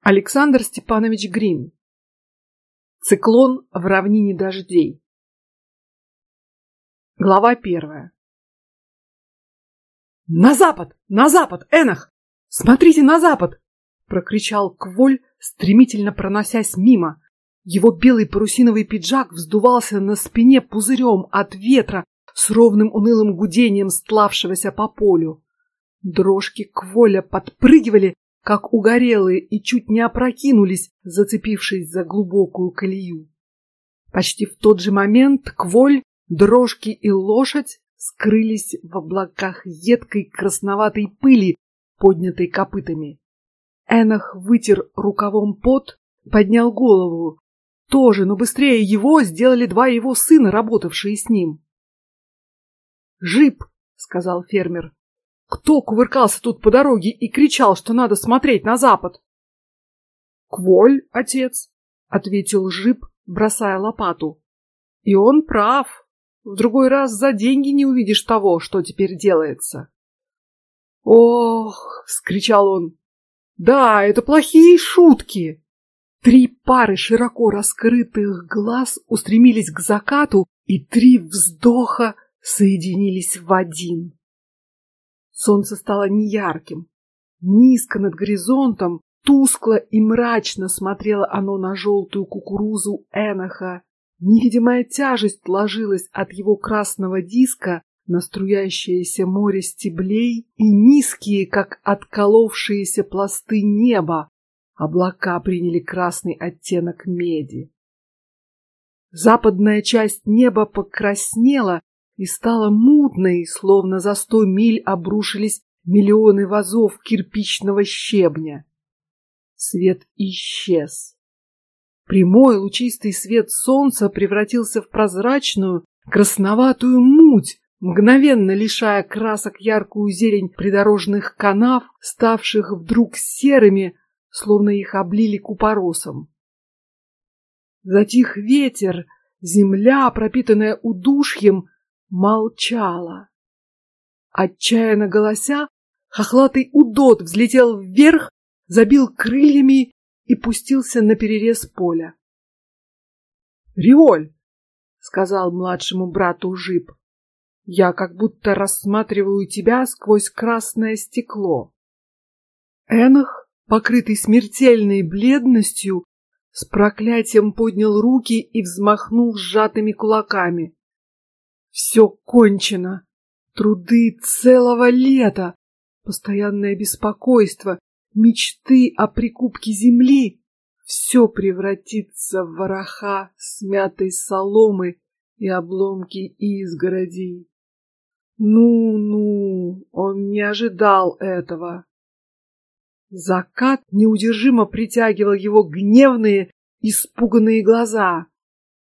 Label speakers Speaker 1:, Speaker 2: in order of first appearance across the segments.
Speaker 1: Александр Степанович Грин. Циклон в равнине дождей. Глава первая. На запад, на запад, Энах! Смотрите на запад! прокричал Кволь, стремительно проносясь мимо. Его белый парусиновый пиджак вздувался на спине пузырем от ветра с ровным унылым гудением стлавшегося по полю. Дрожки Кволя подпрыгивали, как угорелые, и чуть не опрокинулись, зацепившись за глубокую колею. Почти в тот же момент Кволь, дрожки и лошадь скрылись в облаках едкой красноватой пыли, поднятой копытами. Энах вытер рукавом пот, поднял голову. Тоже, но быстрее его сделали два его сына, работавшие с ним. Жип, сказал фермер. Кто кувыркался тут по дороге и кричал, что надо смотреть на запад? Кволь, отец, ответил Жип, бросая лопату. И он прав. В другой раз за деньги не увидишь того, что теперь делается. Ох, вскричал он. Да, это плохие шутки. Три пары широко раскрытых глаз устремились к закату, и три вздоха соединились в один. Солнце стало неярким. Низко над горизонтом, тускло и мрачно смотрело оно на желтую кукурузу Эноха. Невидимая тяжесть ложилась от его красного диска на струящееся море стеблей и низкие, как отколовшиеся пласты неба, облака приняли красный оттенок меди. Западная часть неба покраснела и стала мутной, словно за сто миль обрушились миллионы вазов кирпичного щебня. Свет исчез. Прямой лучистый свет солнца превратился в прозрачную красноватую муть, мгновенно лишая красок яркую зелень придорожных канав, ставших вдруг серыми, словно их облили купоросом. Затих ветер, земля, пропитанная удушьем, молчала. Отчаянно голося, хохлатый удот взлетел вверх, забил крыльями и пустился на перерез поля. Риоль, сказал младшему брату Жип, я как будто рассматриваю тебя сквозь красное стекло. Энах, покрытый смертельной бледностью, с проклятием поднял руки и взмахнул сжатыми кулаками. Все кончено. Труды целого лета, постоянное беспокойство, мечты о прикупке земли. Все превратится в вороха смятой соломы и обломки изгородей. Ну-ну, он не ожидал этого. Закат неудержимо притягивал его гневные, испуганные глаза.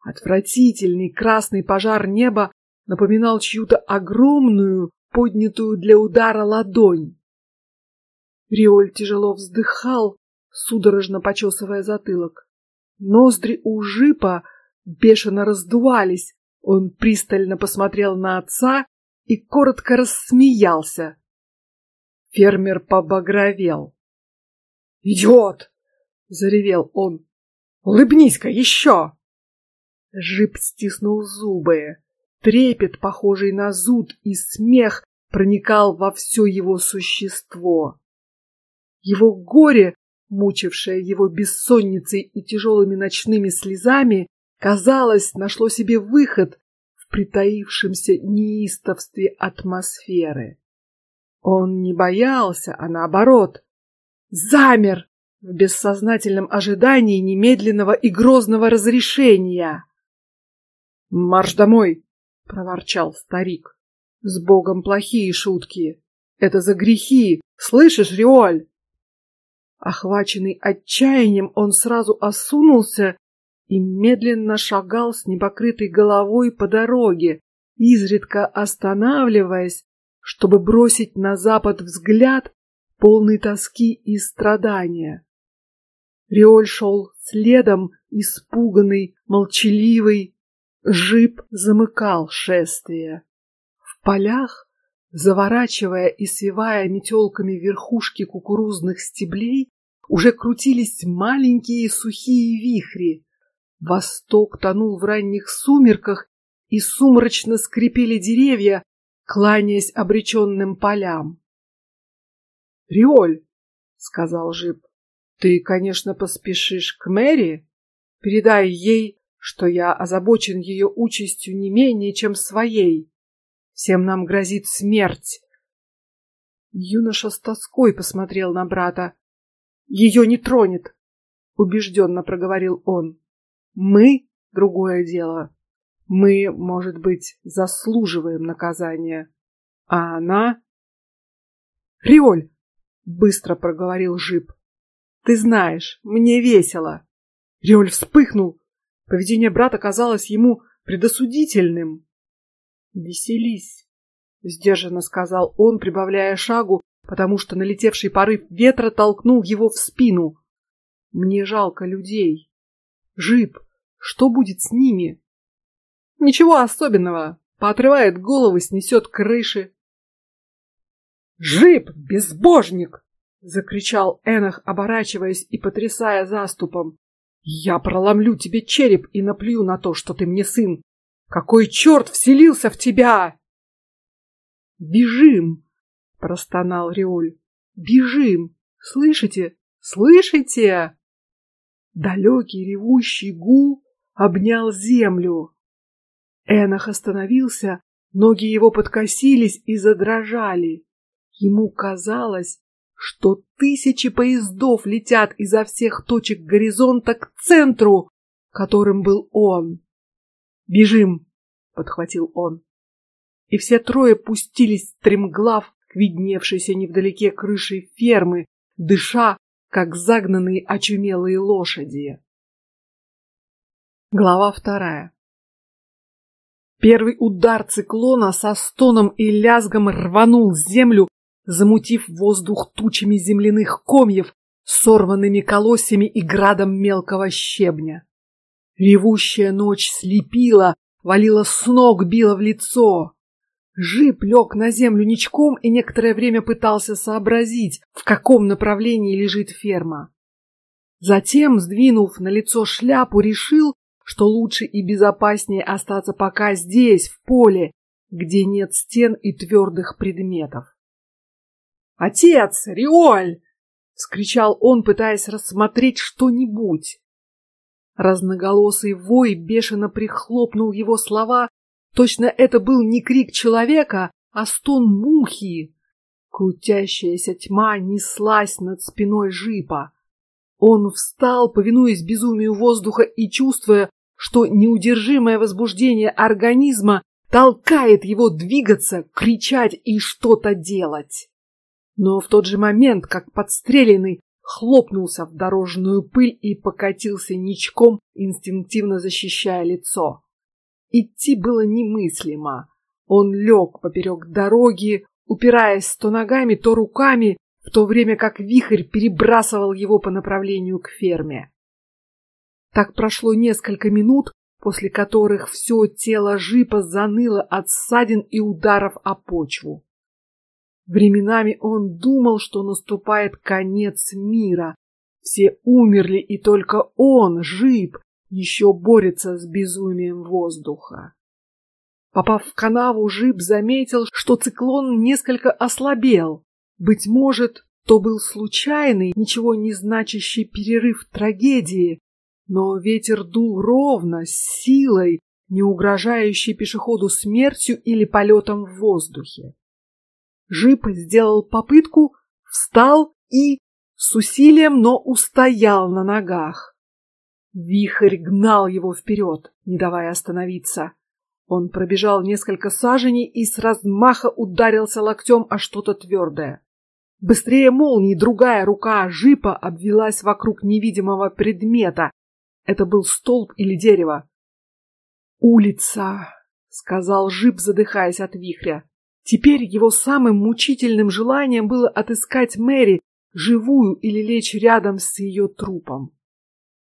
Speaker 1: Отвратительный красный пожар неба напоминал чью-то огромную, поднятую для удара ладонь. Риоль тяжело вздыхал, судорожно почесывая затылок. Ноздри у Жипа бешено раздувались. Он пристально посмотрел на отца и коротко рассмеялся. Фермер побагровел. Идиот! заревел он. Улыбнись-ка еще! Жип стиснул зубы. Трепет, похожий на зуд и смех, проникал во все его существо. Его горе, мучившее его бессонницей и тяжелыми ночными слезами, казалось, нашло себе выход в притаившемся неистовстве атмосферы. Он не боялся, а наоборот замер в бессознательном ожидании немедленного и грозного разрешения. Марш домой, проворчал старик. С Богом плохие шутки. Это за грехи, слышишь, Риоль? Охваченный отчаянием, он сразу осунулся и медленно шагал с непокрытой головой по дороге, изредка останавливаясь, чтобы бросить на запад взгляд, полный тоски и страдания. Риоль шел следом, испуганный, молчаливый, Жип замыкал шествие. В полях, заворачивая и свивая метелками верхушки кукурузных стеблей, уже крутились маленькие сухие вихри. Восток тонул в ранних сумерках, и сумрачно скрипели деревья, кланяясь обреченным полям. Риоль, сказал Жип, ты, конечно, поспешишь к Мэри. Передай ей, что я озабочен ее участью не менее, чем своей. Всем нам грозит смерть. Юноша с тоской посмотрел на брата. Ее не тронет, убежденно проговорил он. Мы другое дело. Мы, может быть, заслуживаем наказания, а она. Риоль, быстро проговорил Жип. Ты знаешь, мне весело. Риоль вспыхнул. Поведение брата казалось ему предосудительным. Веселись, сдержанно сказал он, прибавляя шагу, потому что налетевший порыв ветра толкнул его в спину. Мне жалко людей. Жип, что будет с ними? Ничего особенного. Поотрывает головы, снесет крыши. Жип, безбожник! закричал Энах, оборачиваясь и потрясая заступом. Я проломлю тебе череп и наплюю на то, что ты мне сын. Какой черт вселился в тебя? Бежим! простонал Риоль. Бежим! Слышите? Слышите? Далекий ревущий гул обнял землю. Энах остановился, ноги его подкосились и задрожали. Ему казалось, что тысячи поездов летят изо всех точек горизонта к центру, которым был он. Бежим, подхватил он, и все трое пустились стремглав к видневшейся невдалеке крыши фермы, дыша, как загнанные очумелые лошади. Глава вторая. Первый удар циклона со стоном и лязгом рванул землю, замутив воздух тучами земляных комьев, сорванными колосьями и градом мелкого щебня. Ревущая ночь слепила, валила с ног, била в лицо. Жип лег на землю ничком и некоторое время пытался сообразить, в каком направлении лежит ферма. Затем, сдвинув на лицо шляпу, решил, что лучше и безопаснее остаться пока здесь, в поле, где нет стен и твердых предметов. Отец, Риоль! – вскричал он, пытаясь рассмотреть что-нибудь. Разноголосый вой бешено прихлопнул его слова. Точно это был не крик человека, а стон мухи. Крутящаяся тьма неслась над спиной жипа. Он встал, повинуясь безумию воздуха и чувствуя, что неудержимое возбуждение организма толкает его двигаться, кричать и что-то делать. Но в тот же момент, как подстреленный, хлопнулся в дорожную пыль и покатился ничком, инстинктивно защищая лицо. Идти было немыслимо. Он лег поперек дороги, упираясь то ногами, то руками, в то время как вихрь перебрасывал его по направлению к ферме. Так прошло несколько минут, после которых все тело жипа заныло от ссадин и ударов о почву. Временами он думал, что наступает конец мира. Все умерли, и только он, Жип, еще борется с безумием воздуха. Попав в канаву, Жип заметил, что циклон несколько ослабел. Быть может, то был случайный, ничего не значащий перерыв трагедии, но ветер дул ровно, с силой, не угрожающий пешеходу смертью или полетом в воздухе. Жип сделал попытку, встал и с усилием, но устоял на ногах. Вихрь гнал его вперед, не давая остановиться. Он пробежал несколько саженей и с размаха ударился локтем о что-то твердое. Быстрее молнии другая рука жипа обвелась вокруг невидимого предмета. Это был столб или дерево. Улица, сказал жип, задыхаясь от вихря. Теперь его самым мучительным желанием было отыскать Мэри, живую или лечь рядом с ее трупом.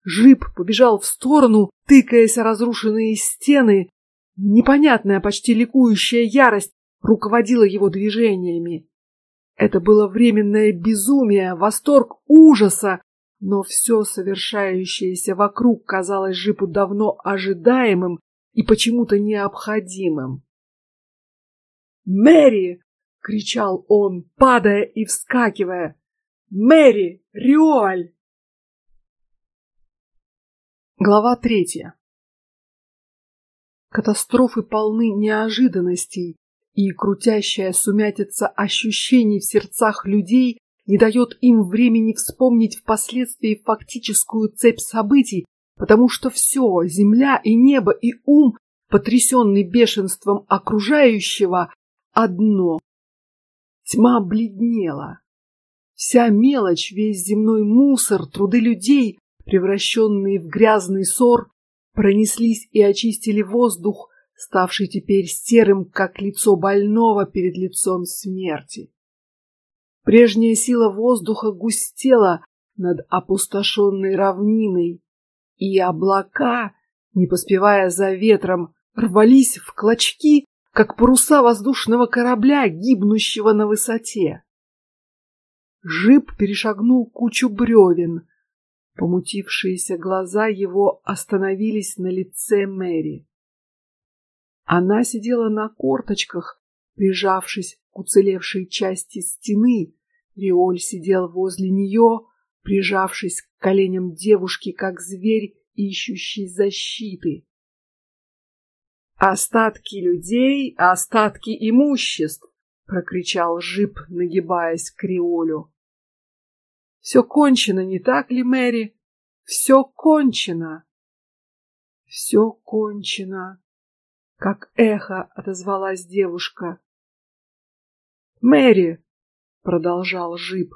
Speaker 1: Жип побежал в сторону, тыкаясь о разрушенные стены. Непонятная, почти ликующая ярость руководила его движениями. Это было временное безумие, восторг ужаса, но все совершающееся вокруг казалось Жипу давно ожидаемым и почему-то необходимым. «Мэри!» — кричал он, падая и вскакивая. «Мэри! Риоль!» Глава третья. Катастрофы полны неожиданностей, и крутящая сумятица ощущений в сердцах людей не дает им времени вспомнить впоследствии фактическую цепь событий, потому что все, земля и небо и ум, потрясенный бешенством окружающего, одно. Тьма бледнела. Вся мелочь, весь земной мусор, труды людей, превращенные в грязный сор, пронеслись и очистили воздух, ставший теперь серым, как лицо больного перед лицом смерти. Прежняя сила воздуха густела над опустошенной равниной, и облака, не поспевая за ветром, рвались в клочки, как паруса воздушного корабля, гибнущего на высоте. Жип перешагнул кучу бревен. Помутившиеся глаза его остановились на лице Мэри. Она сидела на корточках, прижавшись к уцелевшей части стены, Риоль сидел возле нее, прижавшись к коленям девушки, как зверь, ищущий защиты. Остатки людей, остатки имуществ, прокричал Жип, нагибаясь к Риолю. Все кончено, не так ли, Мэри? Все кончено. Все кончено, как эхо отозвалась девушка. Мэри, продолжал Жип.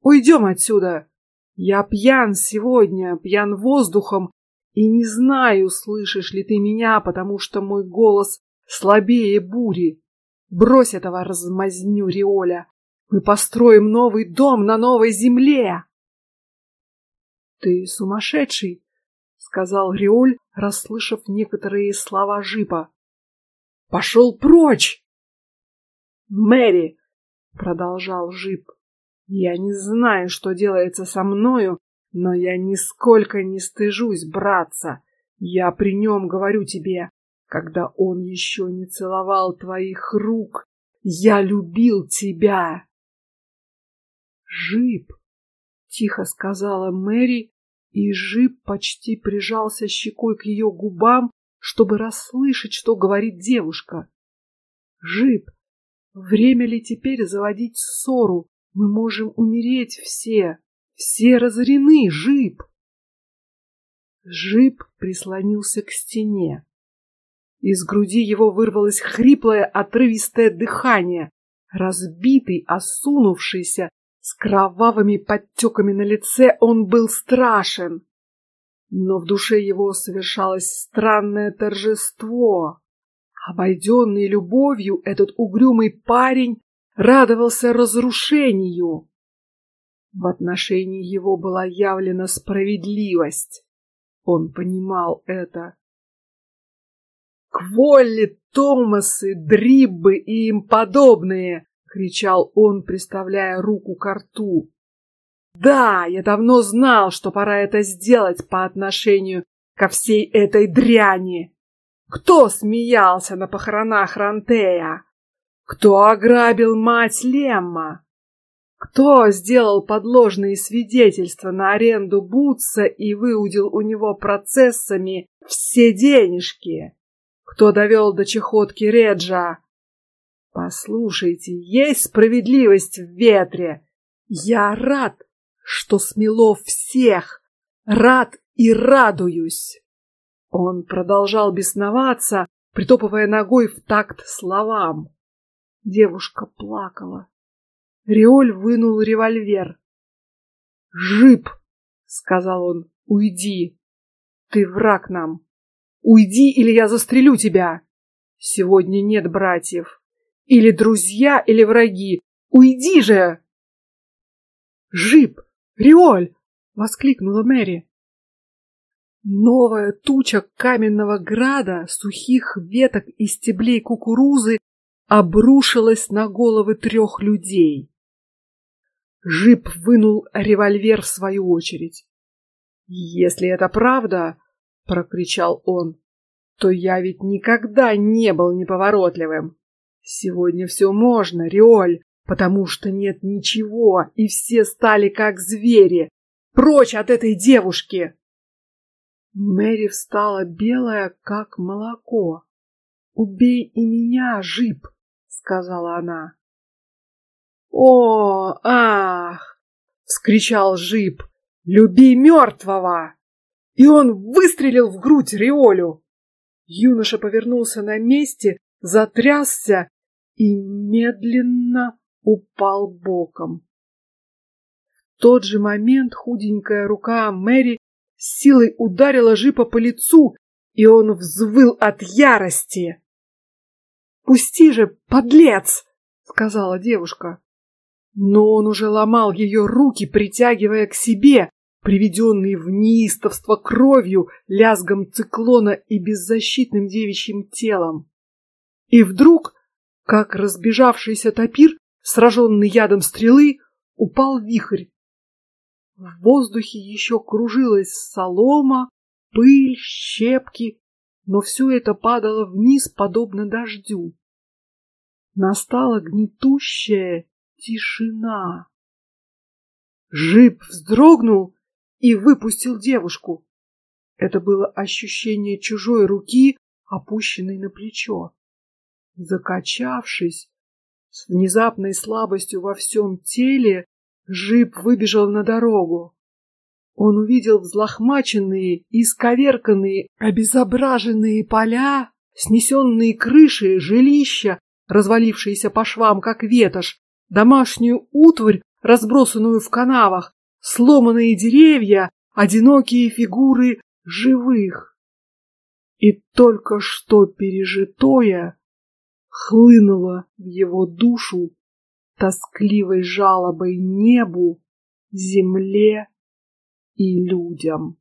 Speaker 1: Уйдем отсюда. Я пьян сегодня, пьян воздухом, и не знаю, слышишь ли ты меня, потому что мой голос слабее бури. Брось этого размазню Риоля. Мы построим новый дом на новой земле. Ты сумасшедший, сказал Риоль, расслышав некоторые слова Жипа. Пошел прочь. Мэри, продолжал Жип. Я не знаю, что делается со мною, но я нисколько не стыжусь браться. Я при нем говорю тебе, когда он еще не целовал твоих рук, я любил тебя. Жип, тихо сказала Мэри, и Жип почти прижался щекой к ее губам, чтобы расслышать, что говорит девушка. Жип, Время ли теперь заводить ссору? Мы можем умереть все. Все разорены, Жип. Жип прислонился к стене. Из груди его вырвалось хриплое, отрывистое дыхание. Разбитый, осунувшийся, с кровавыми подтеками на лице, он был страшен. Но в душе его совершалось странное торжество. Обойденный любовью, этот угрюмый парень радовался разрушению. В отношении его была явлена справедливость. Он понимал это. Кволли, Томасы, Дриббы и им подобные, кричал он, приставляя руку к рту. Да, я давно знал, что пора это сделать по отношению ко всей этой дряни. Кто смеялся на похоронах Рантея? Кто ограбил мать Лемма? Кто сделал подложные свидетельства на аренду Бутса и выудил у него процессами все денежки? Кто довел до чехотки Реджа? Послушайте, есть справедливость в ветре. Я рад, что смело всех, рад и радуюсь. Он продолжал бесноваться, притопывая ногой в такт словам. Девушка плакала. Риоль вынул револьвер. Жип, сказал он, уйди. Ты враг нам. Уйди, или я застрелю тебя. Сегодня нет братьев. Или друзья, или враги. Уйди же! Жип, Риоль! воскликнула Мэри. Новая туча каменного града, сухих веток и стеблей кукурузы обрушилась на головы трех людей. Жип вынул револьвер в свою очередь. Если это правда, прокричал он, то я ведь никогда не был неповоротливым. Сегодня все можно, Риоль, потому что нет ничего, и все стали как звери. Прочь от этой девушки! Мэри встала белая, как молоко. Убей и меня, Жип, сказала она. О, ах! вскричал Жип. Люби мертвого! И он выстрелил в грудь Риолю. Юноша повернулся на месте, затрясся и медленно упал боком. В тот же момент худенькая рука Мэри силой ударила Жипа по лицу, и он взвыл от ярости. «Пусти же, подлец!» — сказала девушка. Но он уже ломал ее руки, притягивая к себе, приведенный в неистовство кровью, лязгом циклона и беззащитным девичьим телом. И вдруг, как разбежавшийся топир, сраженный ядом стрелы, упал вихрь. В воздухе еще кружилась солома, пыль, щепки, но все это падало вниз, подобно дождю. Настала гнетущая тишина. Жип вздрогнул и выпустил девушку. Это было ощущение чужой руки, опущенной на плечо. Закачавшись, с внезапной слабостью во всем теле, Жип выбежал на дорогу. Он увидел взлохмаченные, исковерканные, обезображенные поля, снесенные крыши, жилища, развалившиеся по швам, как ветошь, домашнюю утварь, разбросанную в канавах, сломанные деревья, одинокие фигуры живых. И только что пережитое хлынуло в его душу тоскливой жалобой небу, земле и людям.